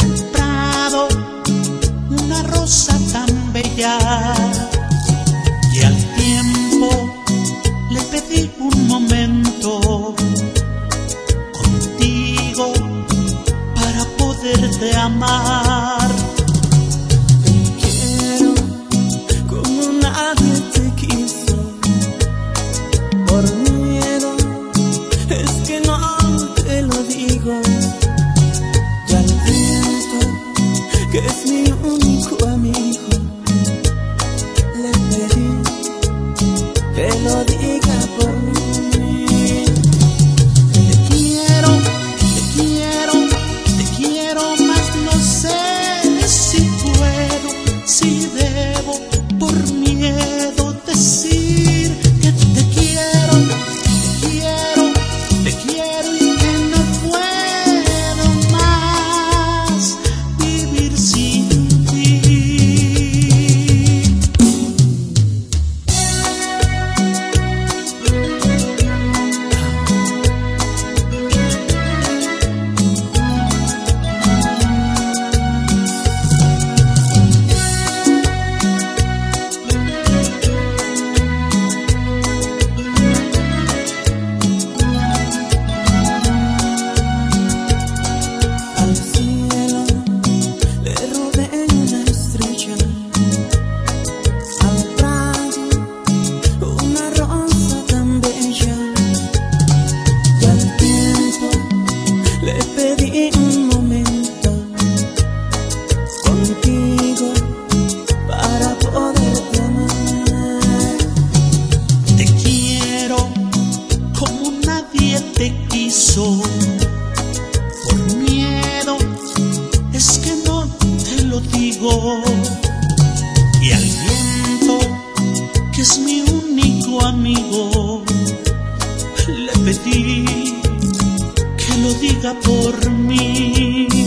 al prado, una rosa tan bella. Y al tiempo le pedí un momento contigo para poderte amar. te quiso. Por miedo es que no te lo digo. Y al viento, que es mi único amigo, le pedí que lo diga por mí.